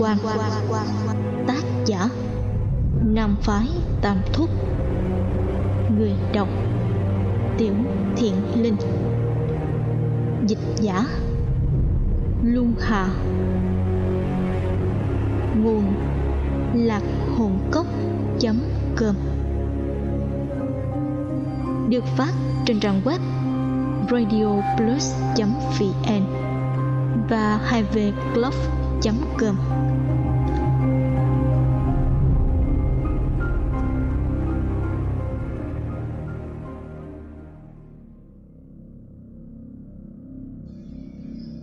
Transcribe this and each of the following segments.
quan. Tác giả, nam phái tam thúc. Người đọc, tiểu thiện linh. Dịch giả, luân hà. Nguồn, lạc hồn cốc com. Được phát trên trang web radioplus.vn và 2vclub.com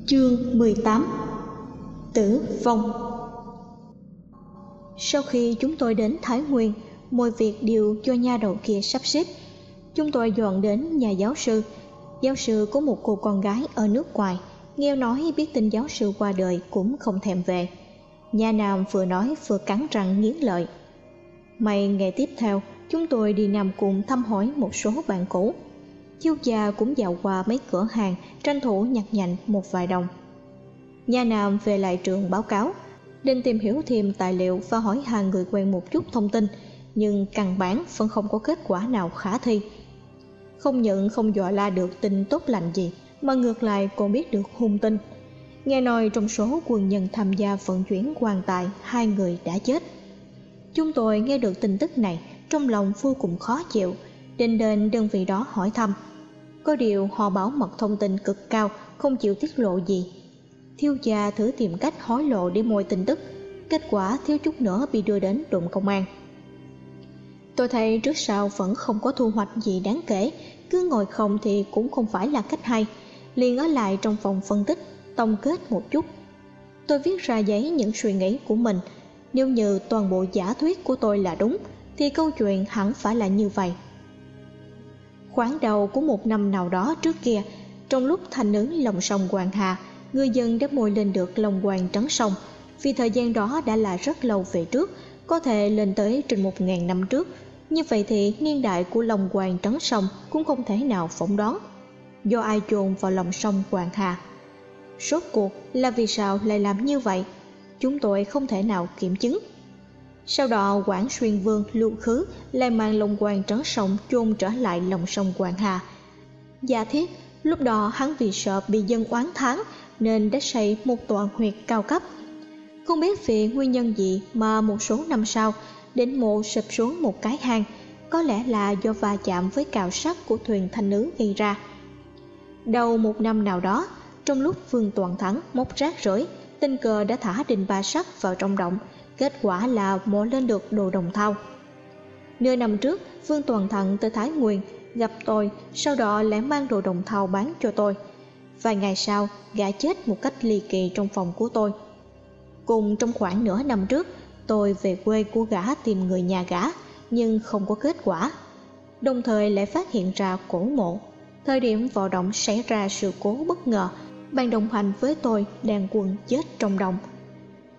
Chương 18 Tử vong Sau khi chúng tôi đến Thái Nguyên, mọi việc đều cho nha đầu kia sắp xếp. Chúng tôi dọn đến nhà giáo sư. Giáo sư có một cô con gái ở nước ngoài, nghe nói biết tin giáo sư qua đời cũng không thèm về. Nhà Nam vừa nói vừa cắn răng nghiến lợi. May ngày tiếp theo, chúng tôi đi Nam cùng thăm hỏi một số bạn cũ. Chiêu già cũng dạo qua mấy cửa hàng, tranh thủ nhặt nhạnh một vài đồng. Nhà Nam về lại trường báo cáo, định tìm hiểu thêm tài liệu và hỏi hàng người quen một chút thông tin, nhưng căn bản vẫn không có kết quả nào khả thi. Không nhận không dọa la được tin tốt lành gì, mà ngược lại còn biết được hung tin. Nghe nói trong số quân nhân tham gia vận chuyển quan tài, hai người đã chết. Chúng tôi nghe được tin tức này, trong lòng vô cùng khó chịu, định đến đơn vị đó hỏi thăm. Có điều họ bảo mật thông tin cực cao, không chịu tiết lộ gì. Thiêu gia thử tìm cách hối lộ để môi tin tức, kết quả thiếu chút nữa bị đưa đến đồn công an. Tôi thấy trước sau vẫn không có thu hoạch gì đáng kể, cứ ngồi không thì cũng không phải là cách hay, liền ở lại trong phòng phân tích, tổng kết một chút. Tôi viết ra giấy những suy nghĩ của mình, nếu như toàn bộ giả thuyết của tôi là đúng, thì câu chuyện hẳn phải là như vậy. Khoảng đầu của một năm nào đó trước kia, trong lúc thành ứng lòng sông Hoàng Hà, người dân đã mồi lên được lòng hoàng trắng sông, vì thời gian đó đã là rất lâu về trước, có thể lên tới trên một ngàn năm trước. Như vậy thì niên đại của lòng hoàng trắng sông cũng không thể nào phỏng đoán. Do ai chôn vào lòng sông Hoàng Hà? Rốt cuộc là vì sao lại làm như vậy? Chúng tôi không thể nào kiểm chứng. Sau đó Quảng Xuyên Vương lưu khứ lại mang lông quan trấn sông chôn trở lại lòng sông quảng Hà. Giả thiết, lúc đó hắn vì sợ bị dân oán thán nên đã xây một tòa huyệt cao cấp. Không biết vì nguyên nhân gì mà một số năm sau, đỉnh mộ sụp xuống một cái hang, có lẽ là do va chạm với cào sắt của thuyền thanh nữ gây ra. Đầu một năm nào đó, trong lúc Vương Toàn Thắng móc rác rưởi, tình cờ đã thả đình ba sắt vào trong động, kết quả là mổ lên được đồ đồng thau. Nửa năm trước, Vương Toàn thận tới Thái Nguyên gặp tôi, sau đó lại mang đồ đồng thau bán cho tôi. Vài ngày sau, gã chết một cách ly kỳ trong phòng của tôi. Cùng trong khoảng nửa năm trước, tôi về quê của gã tìm người nhà gã, nhưng không có kết quả. Đồng thời lại phát hiện ra cổ mộ. Thời điểm vào động xảy ra sự cố bất ngờ, ban đồng hành với tôi đàn quân chết trong đồng.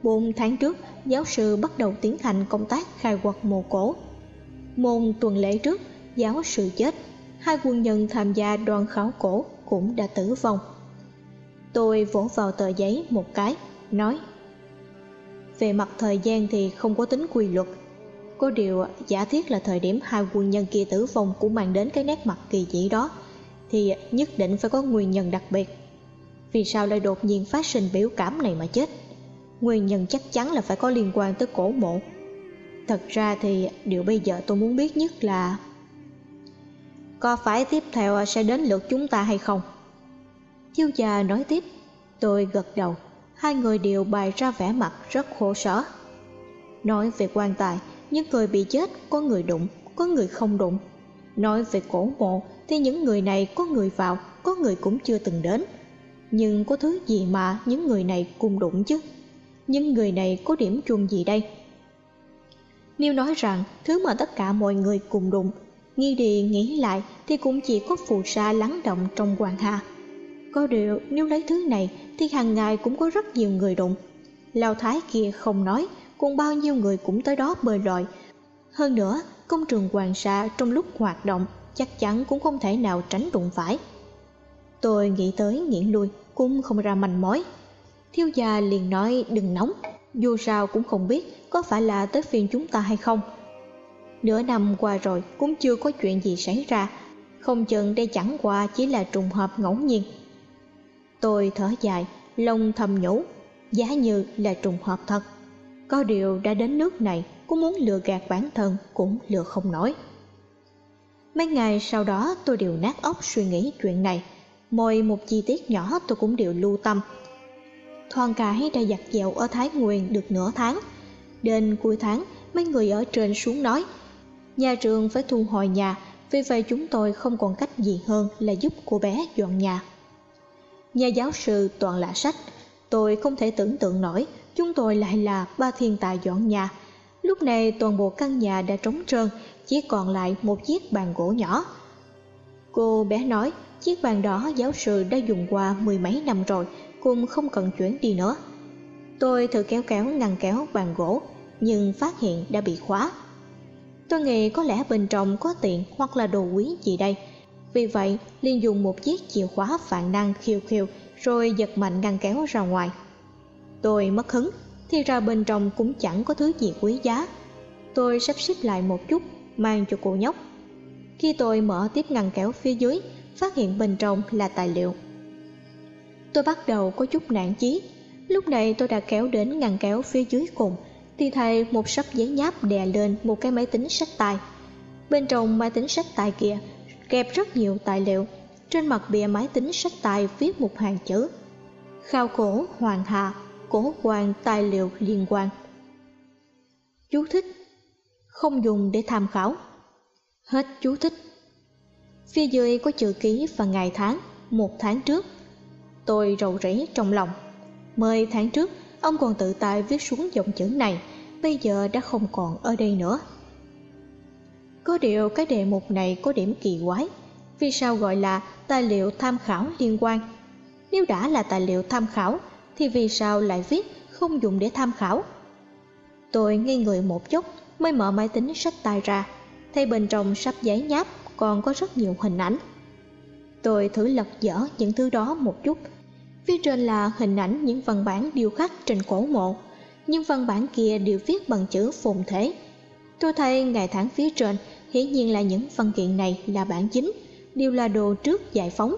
Bốn tháng trước, giáo sư bắt đầu tiến hành công tác khai quật mộ cổ. Môn tuần lễ trước, giáo sư chết, hai quân nhân tham gia đoàn khảo cổ cũng đã tử vong. Tôi vỗ vào tờ giấy một cái, nói Về mặt thời gian thì không có tính quy luật Có điều giả thiết là thời điểm hai quân nhân kia tử vong cũng mang đến cái nét mặt kỳ dị đó Thì nhất định phải có nguyên nhân đặc biệt Vì sao lại đột nhiên phát sinh biểu cảm này mà chết Nguyên nhân chắc chắn là phải có liên quan tới cổ mộ. Thật ra thì điều bây giờ tôi muốn biết nhất là Có phải tiếp theo sẽ đến lượt chúng ta hay không? Chiêu già nói tiếp, Tôi gật đầu. Hai người đều bày ra vẻ mặt rất khổ sở. Nói về quan tài, Những người bị chết, có người đụng, Có người không đụng. Nói về cổ mộ, Thì những người này có người vào, Có người cũng chưa từng đến. Nhưng có thứ gì mà những người này cùng đụng chứ? Nhưng người này có điểm chung gì đây? Nếu nói rằng thứ mà tất cả mọi người cùng đụng, nghi đi nghĩ lại thì cũng chỉ có phù sa lắng động trong hoàng hà. Có điều nếu lấy thứ này thì hàng ngày cũng có rất nhiều người đụng. Lao Thái kia không nói, cùng bao nhiêu người cũng tới đó bơi lội. Hơn nữa, công trường hoàng sa trong lúc hoạt động chắc chắn cũng không thể nào tránh đụng phải. Tôi nghĩ tới nghĩ lui cũng không ra manh mối Thiếu gia liền nói đừng nóng dù sao cũng không biết có phải là tới phiên chúng ta hay không. Nửa năm qua rồi cũng chưa có chuyện gì xảy ra, không chừng đây chẳng qua chỉ là trùng hợp ngẫu nhiên. Tôi thở dài, lòng thầm nhủ, giá như là trùng hợp thật. Có điều đã đến nước này, cũng muốn lừa gạt bản thân cũng lừa không nổi. Mấy ngày sau đó tôi đều nát óc suy nghĩ chuyện này, mỗi một chi tiết nhỏ tôi cũng đều lưu tâm. Thoan cái đã giặt dẹo ở Thái Nguyên được nửa tháng. Đến cuối tháng, mấy người ở trên xuống nói, nhà trường phải thu hồi nhà, vì vậy chúng tôi không còn cách gì hơn là giúp cô bé dọn nhà. Nhà giáo sư toàn là sách, tôi không thể tưởng tượng nổi chúng tôi lại là ba thiên tài dọn nhà. Lúc này toàn bộ căn nhà đã trống trơn, chỉ còn lại một chiếc bàn gỗ nhỏ. Cô bé nói chiếc bàn đó giáo sư đã dùng qua mười mấy năm rồi, cùng không cần chuyển đi nữa. Tôi thử kéo kéo ngăn kéo bàn gỗ, nhưng phát hiện đã bị khóa. Tôi nghĩ có lẽ bên trong có tiền hoặc là đồ quý gì đây. Vì vậy, liền dùng một chiếc chìa khóa vạn năng khiêu khiêu rồi giật mạnh ngăn kéo ra ngoài. Tôi mất hứng, thì ra bên trong cũng chẳng có thứ gì quý giá. Tôi sắp xếp lại một chút, mang cho cô nhóc. Khi tôi mở tiếp ngăn kéo phía dưới, phát hiện bên trong là tài liệu. Tôi bắt đầu có chút nản chí. Lúc này tôi đã kéo đến ngăn kéo phía dưới cùng, thì thầy một sấp giấy nháp đè lên một cái máy tính sách tay. Bên trong máy tính sách tay kia kẹp rất nhiều tài liệu. Trên mặt bìa máy tính sách tay viết một hàng chữ Khao cổ Hoàng Hà Cổ quan tài liệu liên quan Chú thích Không dùng để tham khảo Hết chú thích Phía dưới có chữ ký và ngày tháng Một tháng trước Tôi rầu rĩ trong lòng. Mười tháng trước, Ông còn tự tay viết xuống dòng chữ này, Bây giờ đã không còn ở đây nữa. Có điều cái đề mục này có điểm kỳ quái. Vì sao gọi là tài liệu tham khảo liên quan? Nếu đã là tài liệu tham khảo, Thì vì sao lại viết không dùng để tham khảo? Tôi ngây người một chút Mới mở máy tính sách tay ra, Thấy bên trong sắp giấy nháp Còn có rất nhiều hình ảnh. Tôi thử lật dở những thứ đó một chút Phía trên là hình ảnh những văn bản điêu khắc trên cổ mộ. Nhưng văn bản kia đều viết bằng chữ phồn thể. Tôi thấy ngày tháng phía trên Hiển nhiên là những văn kiện này là bản chính, Đều là đồ trước giải phóng.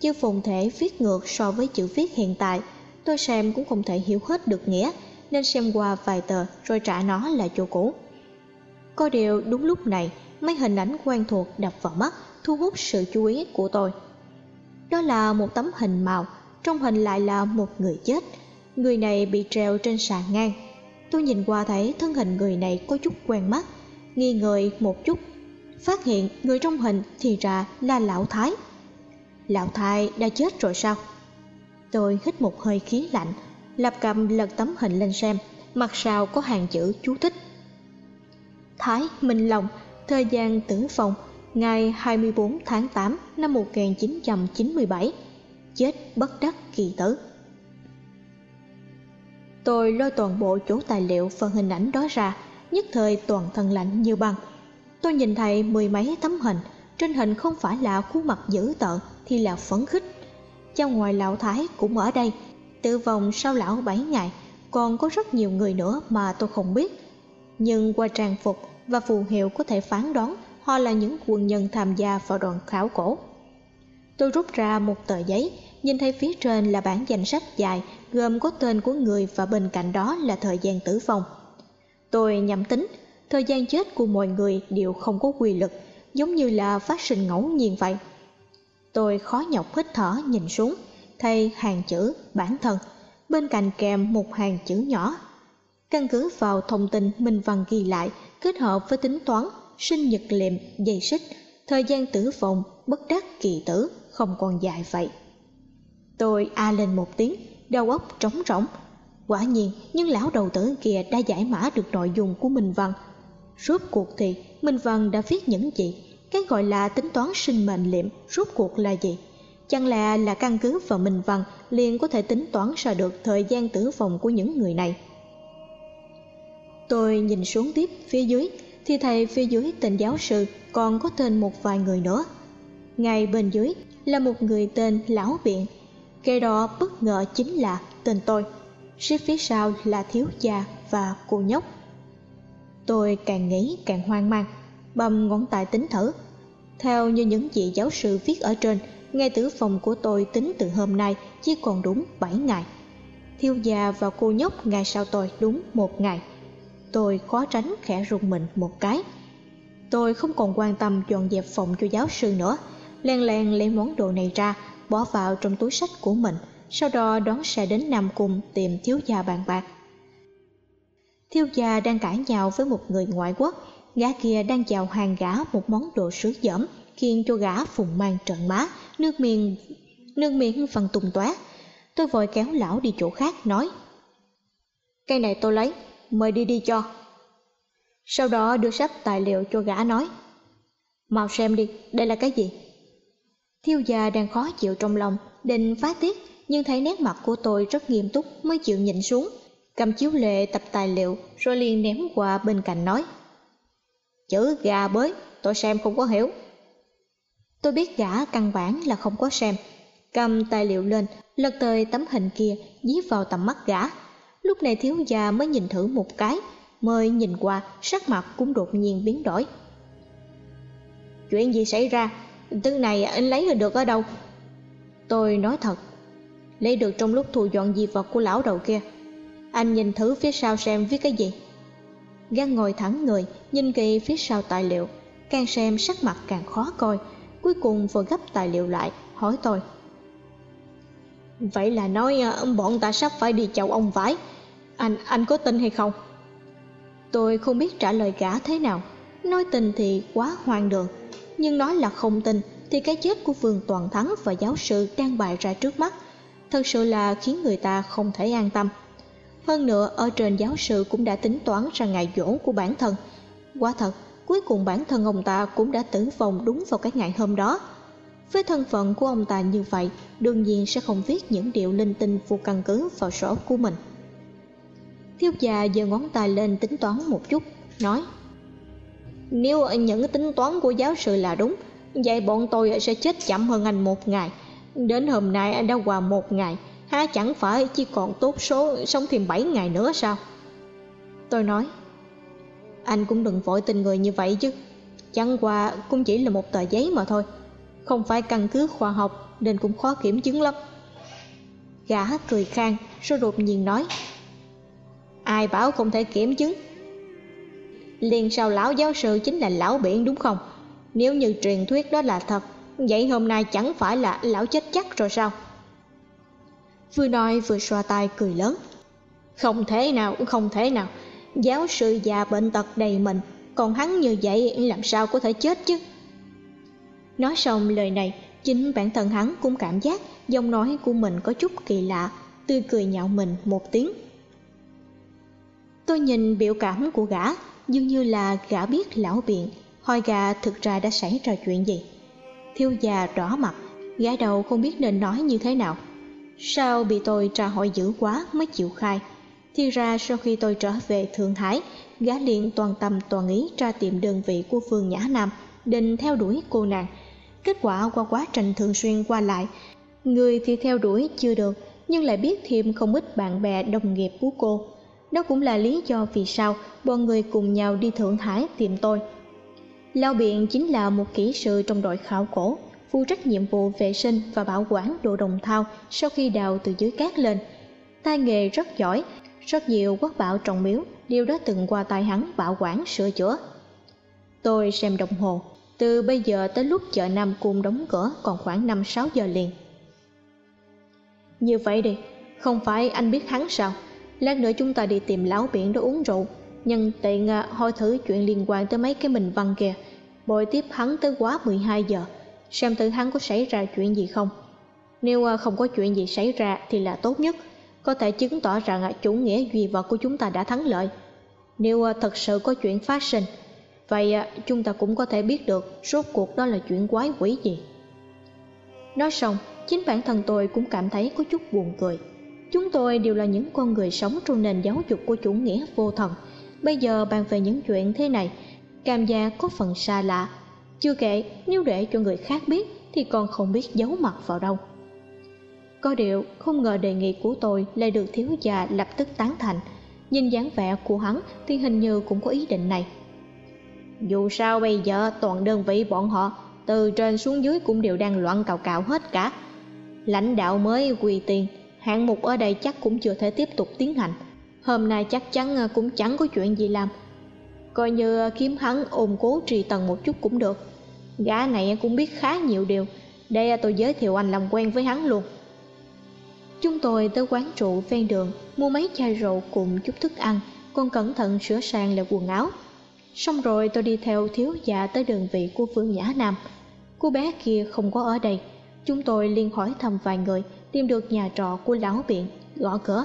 Chữ phồn thể viết ngược so với chữ viết hiện tại, Tôi xem cũng không thể hiểu hết được nghĩa, Nên xem qua vài tờ rồi trả nó lại chỗ cũ. Có điều đúng lúc này, Mấy hình ảnh quen thuộc đập vào mắt, Thu hút sự chú ý của tôi. Đó là một tấm hình màu trong hình lại là một người chết. Người này bị treo trên sàn ngang. Tôi nhìn qua thấy thân hình người này có chút quen mắt, nghi ngờ một chút. Phát hiện người trong hình thì ra là lão thái. Lão thái đã chết rồi sao? Tôi hít một hơi khí lạnh, lập cầm lật tấm hình lên xem, mặt sau có hàng chữ chú thích. Thái minh long, thời gian tử vong, ngày 24 tháng 8 năm 1997 chết bất đắc kỳ tử. Tôi lôi toàn bộ chỗ tài liệu phần hình ảnh đó ra, nhất thời toàn thân lạnh như băng. Tôi nhìn thấy mười mấy tấm hình, trên hình không phải là khuôn mặt dữ tợn thì là phấn khích. Cha ngoài lão thái cũng ở đây, tử vong sau lão bảy ngày, còn có rất nhiều người nữa mà tôi không biết. Nhưng qua trang phục và phù hiệu có thể phán đoán, họ là những quân nhân tham gia vào đoàn khảo cổ tôi rút ra một tờ giấy, nhìn thấy phía trên là bản danh sách dài, gồm có tên của người và bên cạnh đó là thời gian tử vong. Tôi nhẩm tính, thời gian chết của mọi người đều không có quy luật, giống như là phát sinh ngẫu nhiên vậy. Tôi khó nhọc hít thở nhìn xuống thay hàng chữ bản thân, bên cạnh kèm một hàng chữ nhỏ. Căn cứ vào thông tin minh văn ghi lại, kết hợp với tính toán, sinh nhật liệm dây xích, thời gian tử vong bất đắc kỳ tử không còn dài vậy. Tôi a lên một tiếng, đầu óc trống rỗng. Quả nhiên nhưng lão đầu tử kia đã giải mã được nội dung của minh văn. Rốt cuộc thì, minh văn đã viết những gì? Cái gọi là tính toán sinh mệnh liệm rốt cuộc là gì? Chẳng lẽ là căn cứ vào minh văn liền có thể tính toán ra được thời gian tử vong của những người này? Tôi nhìn xuống tiếp, phía dưới, thì thầy, phía dưới tên giáo sư còn có tên một vài người nữa. Ngay bên dưới là một người tên lão biện. Kẻ đó bất ngờ chính là tên tôi. Xếp phía sau là thiếu gia và cô nhóc. Tôi càng nghĩ càng hoang mang, bầm ngón tay tính thử. Theo như những vị giáo sư viết ở trên, ngay tử phòng của tôi tính từ hôm nay chỉ còn đúng bảy ngày. Thiếu gia và cô nhóc ngày sau tôi đúng một ngày. Tôi khó tránh khẽ rùng mình một cái. Tôi không còn quan tâm dọn dẹp phòng cho giáo sư nữa len len lấy món đồ này ra, bỏ vào trong túi sách của mình, sau đó đón xe đến nam cung tìm thiếu gia bàn bạc. Thiếu gia đang cãi nhau với một người ngoại quốc, gã kia đang chào hàng gã một món đồ sứ dởm khiến cho gã phùng mang trận má, nước miệng nước miệng phần tùng tóe. Tôi vội kéo lão đi chỗ khác, nói cây này tôi lấy, mời đi đi cho. Sau đó đưa sách tài liệu cho gã nói, mau xem đi, đây là cái gì? Thiêu gia đang khó chịu trong lòng, định phát tiết, nhưng thấy nét mặt của tôi rất nghiêm túc mới chịu nhịn xuống. Cầm chiếu lệ tập tài liệu, rồi liền ném qua bên cạnh nói, chữ gà bới, tôi xem không có hiểu. Tôi biết gã căn bản là không có xem. Cầm tài liệu lên, lật tơi tấm hình kia, dí vào tầm mắt gã. Lúc này thiếu gia mới nhìn thử một cái, mới nhìn qua, sắc mặt cũng đột nhiên biến đổi. Chuyện gì xảy ra? Thứ này, anh lấy được ở đâu? Tôi nói thật. Lấy được trong lúc thu dọn di vật của lão đầu kia. Anh nhìn thử phía sau xem viết cái gì. Gan ngồi thẳng người, nhìn kỹ phía sau tài liệu. Càng xem sắc mặt càng khó coi. Cuối cùng vừa gấp tài liệu lại, hỏi tôi. Vậy là nói ờ, bọn ta sắp phải đi chậu ông vải anh anh có tin hay không? Tôi không biết trả lời gã thế nào. Nói tin thì quá hoang đường nhưng nói là không tin, thì cái chết của vương toàn thắng và giáo sư đang bày ra trước mắt, thật sự là khiến người ta không thể an tâm. Hơn nữa, ở trên giáo sư cũng đã tính toán ra ngày dỗ của bản thân. Quả thật, cuối cùng bản thân ông ta cũng đã tử vong đúng vào cái ngày hôm đó. Với thân phận của ông ta như vậy, đương nhiên sẽ không viết những điều linh tinh vô căn cứ vào sổ của mình. Thiếu già giơ ngón tay lên tính toán một chút, nói nếu những tính toán của giáo sư là đúng, vậy bọn tôi sẽ chết chậm hơn anh một ngày. Đến hôm nay anh đã qua một ngày, há chẳng phải chỉ còn tốt số sống thêm bảy ngày nữa sao? Tôi nói, anh cũng đừng vội tin người như vậy chứ. Chẳng qua cũng chỉ là một tờ giấy mà thôi, không phải căn cứ khoa học nên cũng khó kiểm chứng lắm. Gã cười khang rồi đột nhiên nói, ai bảo không thể kiểm chứng? Liền sau lão giáo sư chính là lão biển, đúng không? Nếu như truyền thuyết đó là thật, vậy hôm nay chẳng phải là lão chết chắc rồi sao? Vừa nói vừa xoa tay cười lớn. Không thể nào, không thể nào. Giáo sư già bệnh tật đầy mình, còn hắn như vậy làm sao có thể chết chứ? Nói xong lời này, chính bản thân hắn cũng cảm giác giọng nói của mình có chút kỳ lạ, tươi cười nhạo mình một tiếng. Tôi nhìn biểu cảm của gã dường như là gã biết lão biện hỏi gà thực ra đã xảy ra chuyện gì? Thiếu già đỏ mặt, gã đầu không biết nên nói như thế nào. Sao bị tôi tra hỏi dữ quá mới chịu khai? Thì ra sau khi tôi trở về thượng hải, gã liền toàn tâm toàn ý tra tìm đơn vị của phương nhã nam, định theo đuổi cô nàng. Kết quả qua quá trình thường xuyên qua lại, người thì theo đuổi chưa được, nhưng lại biết thêm không ít bạn bè, đồng nghiệp của cô đó cũng là lý do vì sao bọn người cùng nhau đi thượng hải tìm tôi lao biện chính là một kỹ sư trong đội khảo cổ phụ trách nhiệm vụ vệ sinh và bảo quản đồ đồng thau sau khi đào từ dưới cát lên tay nghề rất giỏi rất nhiều quốc bảo trọng miếu đều đã từng qua tay hắn bảo quản sửa chữa tôi xem đồng hồ từ bây giờ tới lúc chợ Nam Cung đóng cửa còn khoảng năm sáu giờ liền. Như vậy đi, không phải anh biết hắn sao? Lát nữa chúng ta đi tìm lão biển đó uống rượu, nhân tiện à, hỏi thử chuyện liên quan tới mấy cái mình văn kìa. Bồi tiếp hắn tới quá 12 giờ, xem thử hắn có xảy ra chuyện gì không. Nếu à, không có chuyện gì xảy ra thì là tốt nhất, có thể chứng tỏ rằng à, chủ nghĩa duy vật của chúng ta đã thắng lợi. Nếu thật sự có chuyện phát sinh, vậy chúng ta cũng có thể biết được rốt cuộc đó là chuyện quái quỷ gì nói xong chính bản thân tôi cũng cảm thấy có chút buồn cười chúng tôi đều là những con người sống trong nền giáo dục của chủ nghĩa vô thần. Bây giờ bàn về những chuyện thế này cảm giác có phần xa lạ. Chưa kể, nếu để cho người khác biết, thì còn không biết giấu mặt vào đâu. Có điều, không ngờ đề nghị của tôi lại được thiếu gia lập tức tán thành. Nhìn dáng vẻ của hắn thì hình như cũng có ý định này. Dù sao bây giờ toàn đơn vị bọn họ, Từ trên xuống dưới cũng đều đang loạn cào cào hết cả. Lãnh đạo mới quy tiền Hạng mục ở đây chắc cũng chưa thể tiếp tục tiến hành. Hôm nay chắc chắn ờ, cũng chẳng có chuyện gì làm. Coi như ờ, kiếm hắn ôm cố trì tần một chút cũng được. Gã này cũng biết khá nhiều điều. Đây ờ, tôi giới thiệu anh làm quen với hắn luôn. Chúng tôi tới quán rượu ven đường, Mua mấy chai rượu cùng chút thức ăn. Còn cẩn thận sửa sang lại quần áo. Xong rồi tôi đi theo thiếu gia tới đơn vị của Phương Nhã Nam. Cô bé kia không có ở đây. Chúng tôi liên hỏi thăm vài người, Tìm được nhà trọ của lão biện Gõ cửa.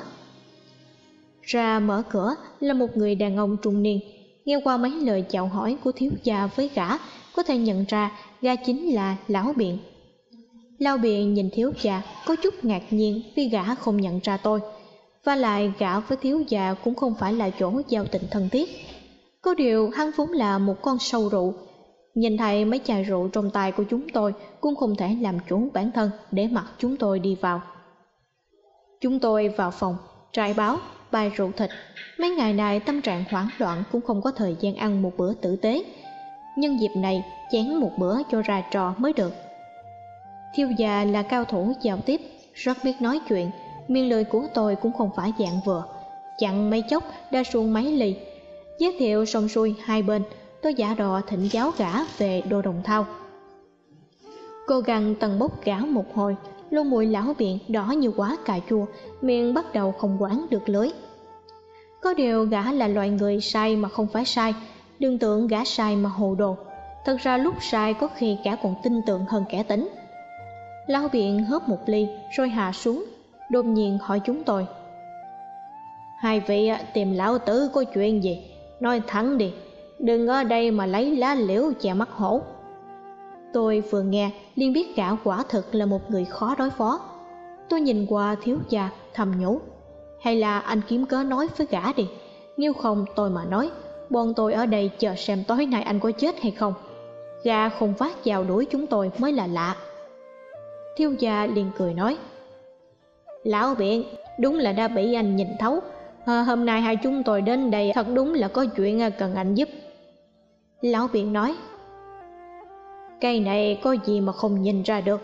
Ra mở cửa, là một người đàn ông trung niên. Nghe qua mấy lời chào hỏi của thiếu gia với gã, Có thể nhận ra gã chính là lão biện Lão biện nhìn thiếu gia, có chút ngạc nhiên vì gã không nhận ra tôi. Và lại gã với thiếu gia cũng không phải là chỗ giao tình thân thiết. Có điều hắn vốn là một con sâu rượu Nhìn thấy mấy chai rượu trong tay của chúng tôi cũng không thể làm chủ bản thân để mặc chúng tôi đi vào. Chúng tôi vào phòng, trải báo, bài rượu thịt. Mấy ngày này tâm trạng hoảng loạn cũng không có thời gian ăn một bữa tử tế. Nhân dịp này chén một bữa cho ra trò mới được. Thiêu già là cao thủ giao tiếp, rất biết nói chuyện. Miệng lời của tôi cũng không phải dạng vừa. Chặn mấy chốc đã xuống mấy ly. Giới thiệu xong xuôi hai bên, tôi giả đò thỉnh giáo gã về đồ đồng thau. Cô găng tầng bốc gã một hồi lô mũi lão biện đỏ như quá cà chua, miệng bắt đầu không quán được lưới. Có điều gã là loại người sai mà không phải sai, đừng tưởng gã sai mà hồ đồ. Thật ra lúc sai có khi gã còn tin tưởng hơn kẻ tính. Lão biện hớp một ly, rồi hạ xuống, đột nhiên hỏi chúng tôi. Hai vị, tìm lão tử có chuyện gì? Nói thẳng đi đừng ở đây mà lấy lá liễu che mắt hổ. Tôi vừa nghe liền biết gã quả thực là một người khó đối phó. Tôi nhìn qua thiếu gia thầm nhủ. Hay là anh kiếm cớ nói với gã đi. Nếu không tôi mà nói bọn tôi ở đây chờ xem tối nay anh có chết hay không. Gã không phát vào đuổi chúng tôi mới là lạ. Thiếu gia liền cười nói. Lão biện đúng là đã bị anh nhìn thấu. À, hôm nay hai chúng tôi đến đây thật đúng là có chuyện cần anh giúp. Lão biện nói Cây này có gì mà không nhìn ra được?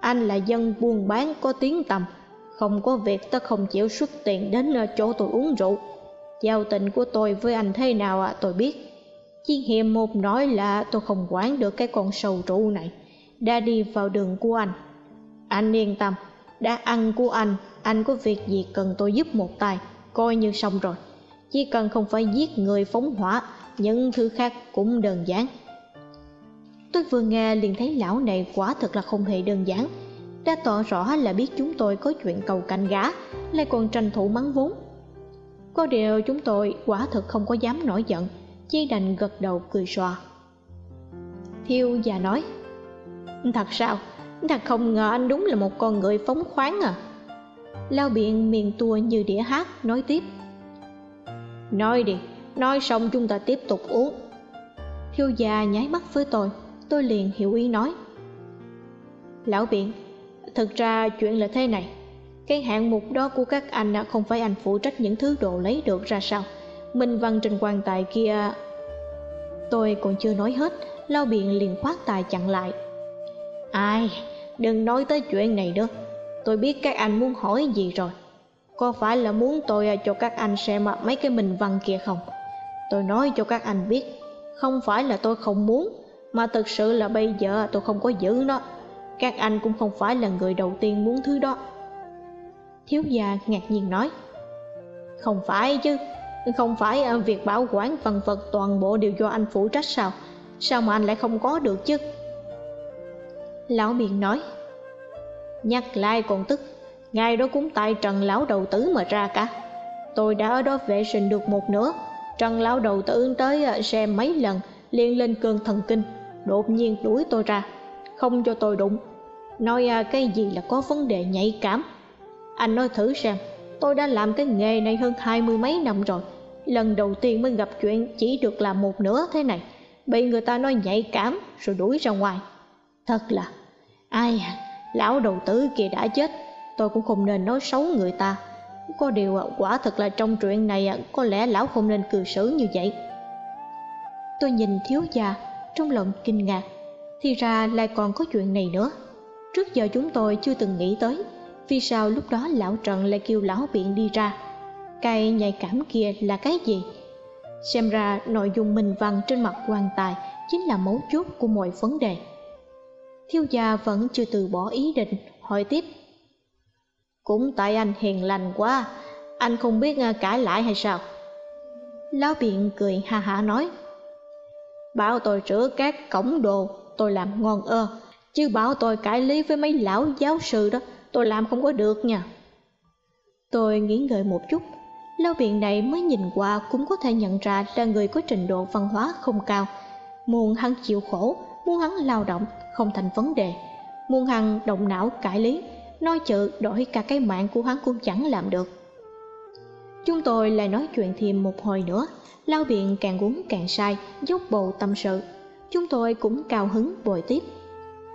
Anh là dân buôn bán có tiếng tầm Không có việc ta không chịu xuất tiền đến chỗ tôi uống rượu. Giao tình của tôi với anh thế nào à, tôi biết. Chỉ hiềm một nói là tôi không quản được cái con sầu trụ này Đã đi vào đường của anh. Anh yên tâm Đã ăn của anh Anh có việc gì cần tôi giúp một tay Coi như xong rồi. Chỉ cần không phải giết người phóng hỏa những thứ khác cũng đơn giản. Tôi vừa nghe liền thấy lão này quả thật là không hề đơn giản. Đã tỏ rõ là biết chúng tôi có chuyện cầu cạnh gã, lại còn tranh thủ mắng vốn. Có điều chúng tôi quả thực không có dám nổi giận, chỉ đành gật đầu cười xòa. Thiêu già nói, thật sao? Thật không ngờ anh đúng là một con người phóng khoáng à? Lao biện miền tua như đĩa hát, nói tiếp, nói đi nói xong chúng ta tiếp tục uống. Thiêu già nháy mắt với tôi. Tôi liền hiểu ý nói. Lão biện thực ra chuyện là thế này. Cái hạng mục đó của các anh không phải anh phụ trách những thứ đồ lấy được ra sao. Minh văn trên quan tài kia tôi còn chưa nói hết lao biện liền khoát tài chặn lại. Ai, đừng nói tới chuyện này nữa. Tôi biết các anh muốn hỏi gì rồi. Có phải là muốn tôi à, cho các anh xem à, mấy cái minh văn kia không? Tôi nói cho các anh biết, không phải là tôi không muốn, mà thực sự là bây giờ tôi không có giữ nó. Các anh cũng không phải là người đầu tiên muốn thứ đó. Thiếu gia ngạc nhiên nói, không phải chứ, không phải à, việc bảo quản phần vật toàn bộ đều do anh phụ trách sao? Sao mà anh lại không có được chứ? Lão biện nói, nhắc lại còn tức ngài đó cũng tại trần lão đầu tử mà ra cả. Tôi đã ở đó vệ sinh được một nửa Trần lão đầu tử tới à, xem mấy lần, liền lên cơn thần kinh. Đột nhiên đuổi tôi ra, Không cho tôi đụng. Nói à, cái gì là có vấn đề nhạy cảm? Anh nói thử xem, Tôi đã làm cái nghề này hơn hai mươi mấy năm rồi. Lần đầu tiên mới gặp chuyện chỉ được làm một nửa thế này. Bị người ta nói nhạy cảm, rồi đuổi ra ngoài. Thật là, Ai à Lão đầu tử kia đã chết, tôi cũng không nên nói xấu người ta có điều à, quả thật là trong chuyện này à, có lẽ lão không nên cư xử như vậy. Tôi nhìn thiếu gia, trong lòng kinh ngạc, thì ra lại còn có chuyện này nữa. Trước giờ chúng tôi chưa từng nghĩ tới, vì sao lúc đó lão trần lại kêu lão biện đi ra? Cái nhạy cảm kia là cái gì? Xem ra nội dung minh văn trên mặt quan tài chính là mấu chốt của mọi vấn đề. Thiếu gia vẫn chưa từ bỏ ý định, hỏi tiếp cũng tại anh hiền lành quá anh không biết à, cãi lại hay sao lão biện cười ha hả nói bảo tôi rửa các cổng đồ tôi làm ngon ơ chứ bảo tôi cãi lý với mấy lão giáo sư đó tôi làm không có được nha tôi nghĩ ngợi một chút Lão biện này mới nhìn qua cũng có thể nhận ra là người có trình độ văn hóa không cao. Muốn hắn chịu khổ, muốn hắn lao động, không thành vấn đề. Muốn hắn động não cải lý, nói chữ đổi cả cái mạng của hắn cũng chẳng làm được. Chúng tôi lại nói chuyện thêm một hồi nữa, lao biện càng uống càng sai, dốc bầu tâm sự. Chúng tôi cũng cao hứng bồi tiếp.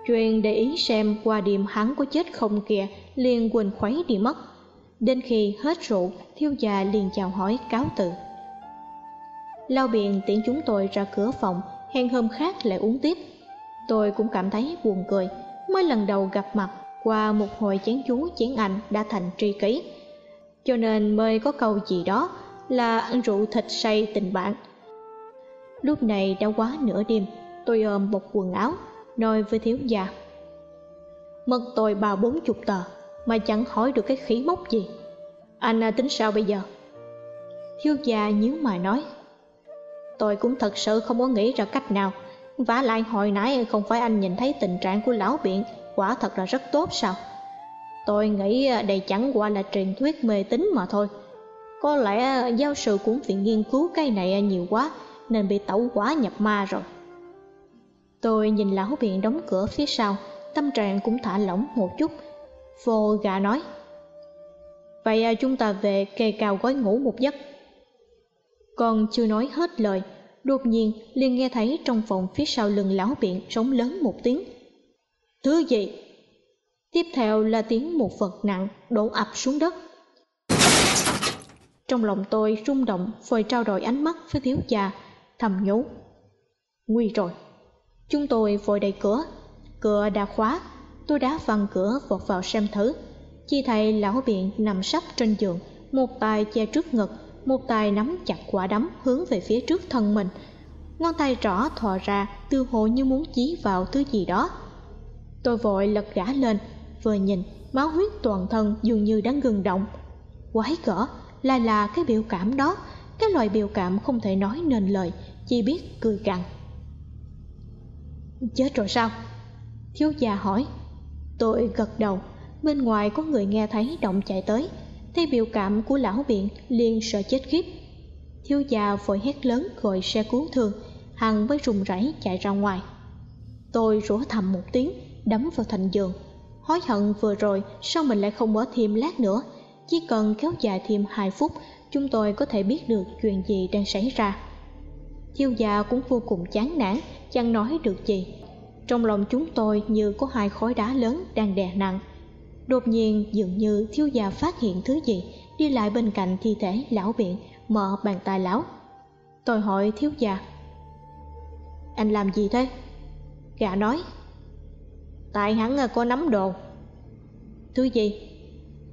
Chuyện để ý xem qua đêm hắn có chết không kìa, liền quỳnh khuấy đi mất Đến khi hết rượu, Thiêu Già liền chào hỏi cáo từ. Lao biện tiễn chúng tôi ra cửa phòng, hẹn hôm khác lại uống tiếp. Tôi cũng cảm thấy buồn cười, mới lần đầu gặp mặt qua một hồi chén chú chén ảnh đã thành tri kỷ. Cho nên mới có câu gì đó là ăn rượu thịt say tình bạn. Lúc này đã quá nửa đêm, tôi ôm một quần áo, nói với thiếu gia. Mất tôi ba bốn chục tờ, mà chẳng hỏi được cái khí mốc gì anh à, tính sao bây giờ thiếu gia nhíu mày nói tôi cũng thật sự không có nghĩ ra cách nào vả lại hồi nãy không phải anh nhìn thấy tình trạng của lão biện quả thật là rất tốt sao? Tôi nghĩ à, đây chẳng qua là truyền thuyết mê tín mà thôi. Có lẽ à, giáo sư cũng vì nghiên cứu cái này à, nhiều quá nên bị tẩu quả nhập ma rồi. Tôi nhìn lão biện đóng cửa phía sau, tâm trạng cũng thả lỏng một chút. Vô gà nói, Vậy chúng ta về kề cao gói ngủ một giấc. Còn chưa nói hết lời, Đột nhiên liền nghe thấy trong phòng phía sau lưng lão biện sống lớn một tiếng. Thứ gì? Tiếp theo là tiếng một vật nặng đổ ập xuống đất. Trong lòng tôi rung động vội trao đổi ánh mắt với thiếu già Thầm nhủ. Nguy rồi. Chúng tôi vội đẩy cửa. Cửa đã khóa. Tôi đá văng cửa vọt vào xem thử. Chi thầy lão biện nằm sấp trên giường, một tay che trước ngực, một tay nắm chặt quả đấm hướng về phía trước thân mình. Ngón tay trỏ thò ra tư hồ như muốn chí vào thứ gì đó tôi vội lật gã lên vừa nhìn máu huyết toàn thân dường như đang ngừng động quái cỡ là là cái biểu cảm đó cái loại biểu cảm không thể nói nên lời chỉ biết cười gằn chết rồi sao thiếu gia hỏi Tôi gật đầu, bên ngoài có người nghe thấy động chạy tới, thấy biểu cảm của lão biện liền sợ chết khiếp. Thiếu gia vội hét lớn gọi xe cứu thương, hằng mới rùng rẩy chạy ra ngoài. Tôi rủa thầm một tiếng, đấm vào thành giường. Hối hận vừa rồi sao mình lại không mở thêm lát nữa, chỉ cần kéo dài thêm hai phút chúng tôi có thể biết được chuyện gì đang xảy ra. Thiêu gia cũng vô cùng chán nản, chẳng nói được gì. Trong lòng chúng tôi như có hai khối đá lớn đang đè nặng. Đột nhiên dường như thiếu gia phát hiện thứ gì đi lại bên cạnh thi thể lão biện mở bàn tay lão. Tôi hỏi thiếu gia. Anh làm gì thế? Gã nói tại hắn à, có nắm đồ. Thứ gì?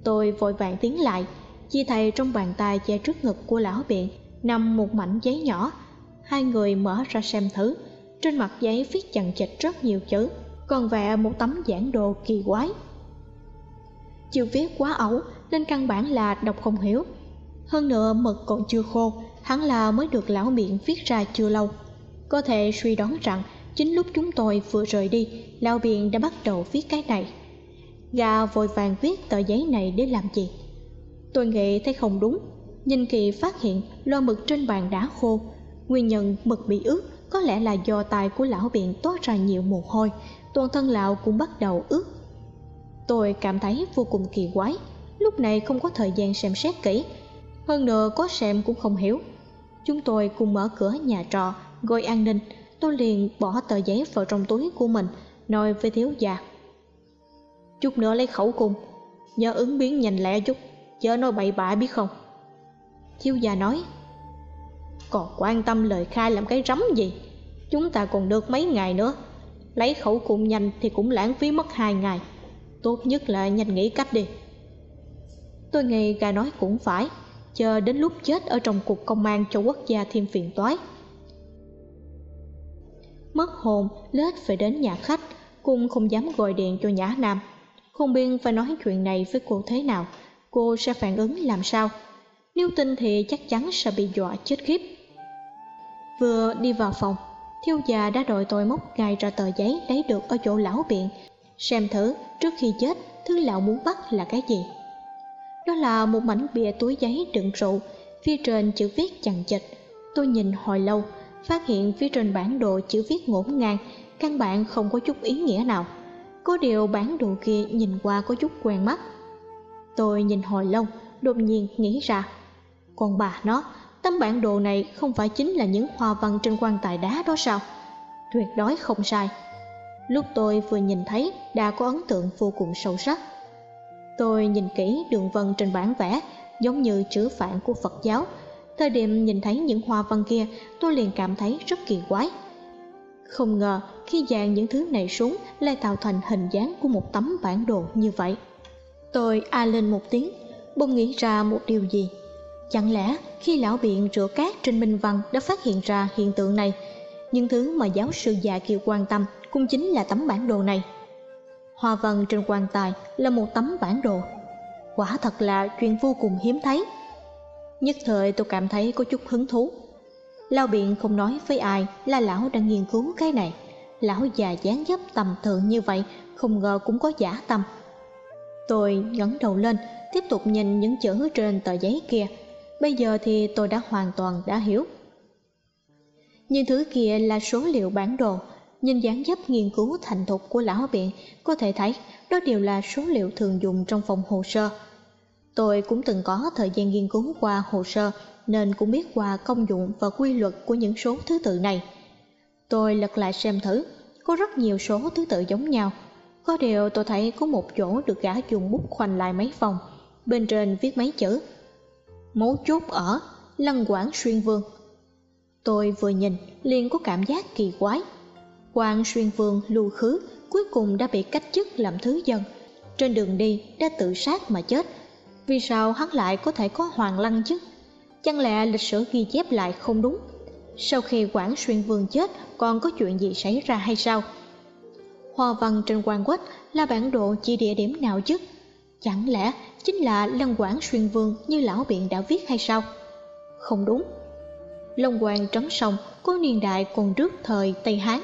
Tôi vội vàng tiến lại, chia thầy trong bàn tay che trước ngực của lão biện, nằm một mảnh giấy nhỏ. Hai người mở ra xem thứ trên mặt giấy viết chằng chịch rất nhiều chữ, còn vẽ một tấm giảng đồ kỳ quái. Chữ viết quá ẩu, nên căn bản là đọc không hiểu. Hơn nữa mực còn chưa khô hắn là mới được lão miệng viết ra chưa lâu. Có thể suy đoán rằng chính lúc chúng tôi vừa rời đi lão biện đã bắt đầu viết cái này. Gà vội vàng viết tờ giấy này để làm gì? Tôi nghĩ thấy không đúng. Nhìn kỳ phát hiện lô mực trên bàn đã khô. Nguyên nhân mực bị ướt, có lẽ là do tài của lão biện toát ra nhiều mồ hôi. Toàn thân lão cũng bắt đầu ướt. Tôi cảm thấy vô cùng kỳ quái. Lúc này không có thời gian xem xét kỹ. Hơn nữa có xem cũng không hiểu. Chúng tôi cùng mở cửa nhà trọ gọi an ninh tôi liền bỏ tờ giấy vào trong túi của mình nói với thiếu gia chút nữa lấy khẩu cung nhớ ứng biến nhanh lẹ chút, chớ nói bậy bạ biết không. Thiếu gia nói, còn quan tâm lời khai làm cái rắm gì, chúng ta còn được mấy ngày nữa. Lấy khẩu cung nhanh thì cũng lãng phí mất hai ngày, tốt nhất là nhanh nghĩ cách đi. Tôi nghe gà nói cũng phải, chờ đến lúc chết ở trong cục công an cho quốc gia thêm phiền toái. Mất hồn, lết phải đến nhà khách, cũng không dám gọi điện cho Nhã Nam. Không biết phải nói chuyện này với cô thế nào, cô sẽ phản ứng làm sao. Nếu tin thì chắc chắn sẽ bị dọa chết khiếp. Vừa đi vào phòng, thiếu già đã đòi tôi móc ngay ra tờ giấy lấy được ở chỗ lão biện, xem thử trước khi chết thứ lão muốn bắt là cái gì. Đó là một mảnh bìa túi giấy đựng rượu, phía trên chữ viết chằng chịt. Tôi nhìn hồi lâu, phát hiện phía trên bản đồ chữ viết ngổn ngang, căn bản không có chút ý nghĩa nào. Có điều bản đồ kia nhìn qua có chút quen mắt. Tôi nhìn hồi lâu, đột nhiên nghĩ ra. Còn bà nó, tấm bản đồ này không phải chính là những hoa văn trên quan tài đá đó sao? Tuyệt đối không sai. Lúc tôi vừa nhìn thấy đã có ấn tượng vô cùng sâu sắc. Tôi nhìn kỹ đường vân trên bản vẽ giống như chữ phạn của Phật giáo. Thời điểm nhìn thấy những hoa văn kia tôi liền cảm thấy rất kỳ quái. Không ngờ khi dàn những thứ này xuống lại tạo thành hình dáng của một tấm bản đồ như vậy. Tôi a lên một tiếng, bỗng nghĩ ra một điều gì. Chẳng lẽ khi lão biện rửa cát trên minh văn đã phát hiện ra hiện tượng này, những thứ mà giáo sư già kia quan tâm cũng chính là tấm bản đồ này. Hoa văn trên quan tài là một tấm bản đồ. Quả thật là chuyện vô cùng hiếm thấy. Nhất thời tôi cảm thấy có chút hứng thú. Lao biện không nói với ai là lão đang nghiên cứu cái này. Lão già dáng dấp tầm thường như vậy không ngờ cũng có giả tâm. Tôi ngẩng đầu lên, tiếp tục nhìn những chữ trên tờ giấy kia. Bây giờ thì tôi đã hoàn toàn đã hiểu. Những thứ kia là số liệu bản đồ Nhìn dáng dấp nghiên cứu thành thục của lão biện, có thể thấy đó đều là số liệu thường dùng trong phòng hồ sơ. Tôi cũng từng có thời gian nghiên cứu qua hồ sơ, nên cũng biết qua công dụng và quy luật của những số thứ tự này. Tôi lật lại xem thử, có rất nhiều số thứ tự giống nhau. Có điều tôi thấy có một chỗ được gã dùng bút khoanh lại mấy vòng, bên trên viết mấy chữ. Mấu chốt ở Lăng Quảng Xuyên Vương. Tôi vừa nhìn liền có cảm giác kỳ quái quan xuyên vương lưu khứ cuối cùng đã bị cách chức làm thứ dân trên đường đi đã tự sát mà chết vì sao hắn lại có thể có hoàng lăng chứ? Chẳng lẽ lịch sử ghi chép lại không đúng? Sau khi quản xuyên vương chết còn có chuyện gì xảy ra hay sao? Hoa văn trên quan quách là bản đồ chỉ địa điểm nào chứ? Chẳng lẽ chính là lăng quản xuyên vương như lão biện đã viết hay sao? Không đúng. Long hoàng trấn sông có niên đại còn trước thời tây hán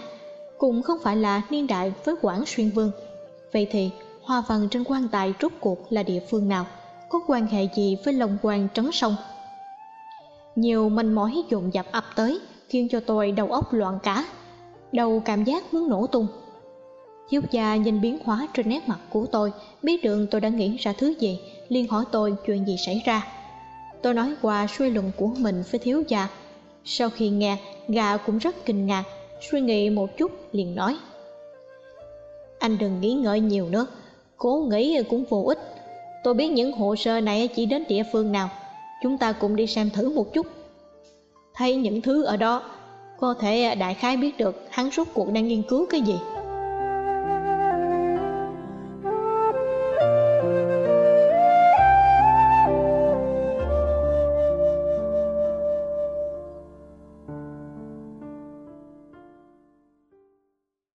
cũng không phải là niên đại với Quảng Xuyên Vương. Vậy thì hoa văn trên quan tài rốt cuộc là địa phương nào, có quan hệ gì với lòng quan trấn sông? Nhiều manh mối dồn dập ập tới, khiến cho tôi đầu óc loạn cả, đầu cảm giác muốn nổ tung. Thiếu gia nhìn biến hóa trên nét mặt của tôi, biết được tôi đã nghĩ ra thứ gì, liền hỏi tôi chuyện gì xảy ra. Tôi nói qua suy luận của mình với thiếu gia. Sau khi nghe, gà cũng rất kinh ngạc, suy nghĩ một chút liền nói anh đừng nghĩ ngợi nhiều nữa cố nghĩ cũng vô ích tôi biết những hồ sơ này chỉ đến địa phương nào. Chúng ta cùng đi xem thử một chút. Thấy những thứ ở đó, có thể đại khái biết được hắn rốt cuộc đang nghiên cứu cái gì.